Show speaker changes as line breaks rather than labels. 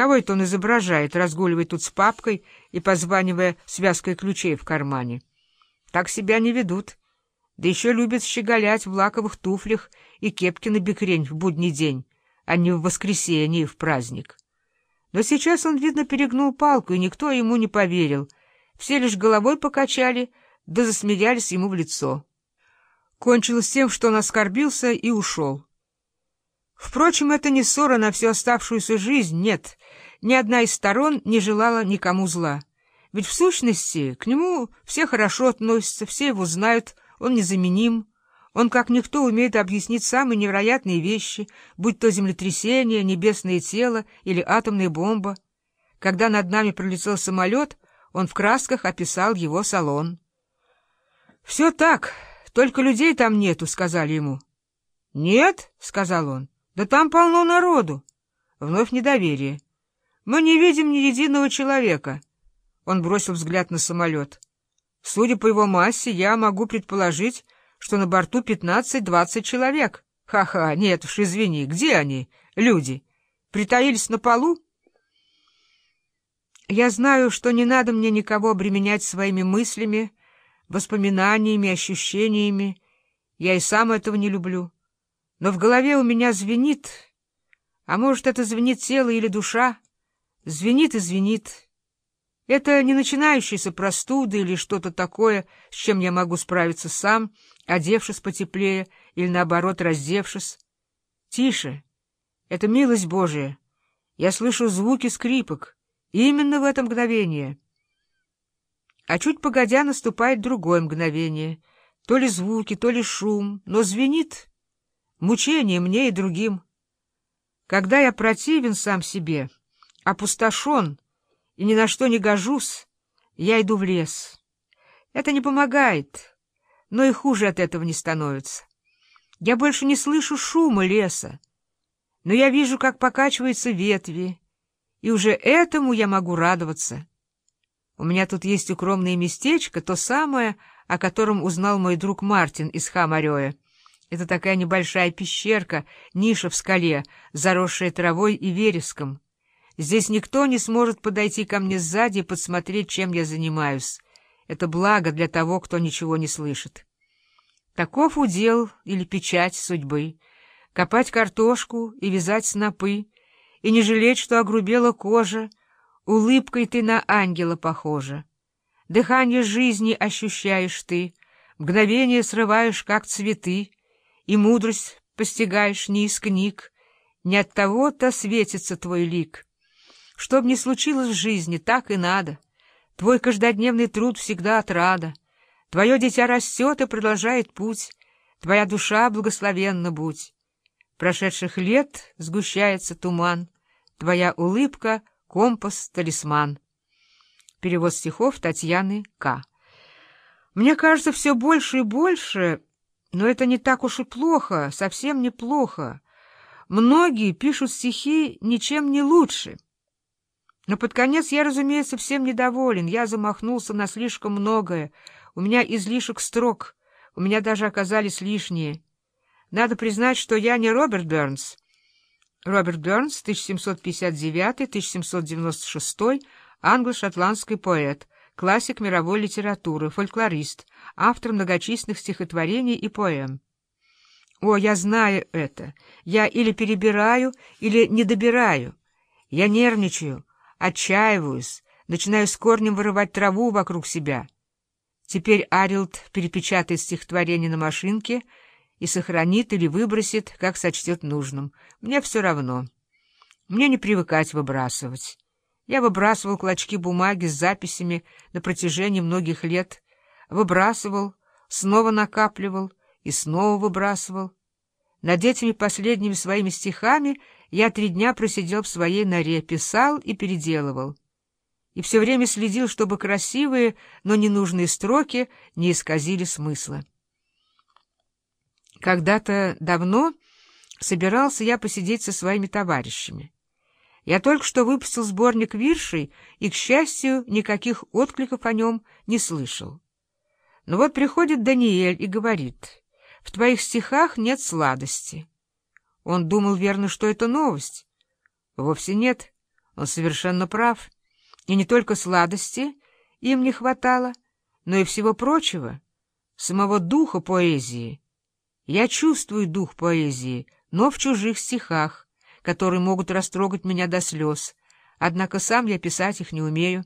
Кого это он изображает, разгуливая тут с папкой и позванивая связкой ключей в кармане? Так себя не ведут. Да еще любят щеголять в лаковых туфлях и кепке на бекрень в будний день, а не в воскресенье и в праздник. Но сейчас он, видно, перегнул палку, и никто ему не поверил. Все лишь головой покачали, да засмеялись ему в лицо. Кончилось тем, что он оскорбился и ушел. Впрочем, это не ссора на всю оставшуюся жизнь, нет. Ни одна из сторон не желала никому зла. Ведь в сущности к нему все хорошо относятся, все его знают, он незаменим. Он, как никто, умеет объяснить самые невероятные вещи, будь то землетрясение, небесное тело или атомная бомба. Когда над нами пролетел самолет, он в красках описал его салон. «Все так, только людей там нету», — сказали ему. «Нет», — сказал он. Да там полно народу. Вновь недоверие. Мы не видим ни единого человека. Он бросил взгляд на самолет. Судя по его массе, я могу предположить, что на борту пятнадцать-двадцать человек. Ха-ха, нет уж, извини, где они, люди? Притаились на полу? Я знаю, что не надо мне никого обременять своими мыслями, воспоминаниями, ощущениями. Я и сам этого не люблю. Но в голове у меня звенит, а может, это звенит тело или душа, звенит и звенит. Это не начинающаяся простуда или что-то такое, с чем я могу справиться сам, одевшись потеплее или, наоборот, раздевшись. Тише. Это милость Божия. Я слышу звуки скрипок. Именно в это мгновение. А чуть погодя наступает другое мгновение. То ли звуки, то ли шум, но звенит мучение мне и другим. Когда я противен сам себе, опустошен и ни на что не гожусь, я иду в лес. Это не помогает, но и хуже от этого не становится. Я больше не слышу шума леса, но я вижу, как покачиваются ветви, и уже этому я могу радоваться. У меня тут есть укромное местечко, то самое, о котором узнал мой друг Мартин из Хамарея. Это такая небольшая пещерка, ниша в скале, заросшая травой и вереском. Здесь никто не сможет подойти ко мне сзади и подсмотреть, чем я занимаюсь. Это благо для того, кто ничего не слышит. Таков удел или печать судьбы — копать картошку и вязать снопы, и не жалеть, что огрубела кожа, улыбкой ты на ангела похожа. Дыхание жизни ощущаешь ты, мгновение срываешь, как цветы, и мудрость постигаешь не из книг, не от того-то светится твой лик. Что ни случилось в жизни, так и надо. Твой каждодневный труд всегда отрада. Твое дитя растет и продолжает путь. Твоя душа благословенна будь. Прошедших лет сгущается туман. Твоя улыбка — компас, талисман. Перевод стихов Татьяны К. Мне кажется, все больше и больше но это не так уж и плохо, совсем неплохо. Многие пишут стихи ничем не лучше. Но под конец я, разумеется, всем недоволен. Я замахнулся на слишком многое. У меня излишек строк, у меня даже оказались лишние. Надо признать, что я не Роберт Бернс. Роберт Бернс, 1759-1796, англо-шотландский поэт, классик мировой литературы, фольклорист, автор многочисленных стихотворений и поэм. О, я знаю это. Я или перебираю, или не добираю. Я нервничаю, отчаиваюсь, начинаю с корнем вырывать траву вокруг себя. Теперь Арилд перепечатает стихотворение на машинке и сохранит или выбросит, как сочтет нужным. Мне все равно. Мне не привыкать выбрасывать. Я выбрасывал клочки бумаги с записями на протяжении многих лет, выбрасывал, снова накапливал и снова выбрасывал. Над этими последними своими стихами я три дня просидел в своей норе, писал и переделывал. И все время следил, чтобы красивые, но ненужные строки не исказили смысла. Когда-то давно собирался я посидеть со своими товарищами. Я только что выпустил сборник виршей и, к счастью, никаких откликов о нем не слышал. Но вот приходит Даниэль и говорит, «В твоих стихах нет сладости». Он думал верно, что это новость. Вовсе нет. Он совершенно прав. И не только сладости им не хватало, но и всего прочего, самого духа поэзии. Я чувствую дух поэзии, но в чужих стихах, которые могут растрогать меня до слез, однако сам я писать их не умею.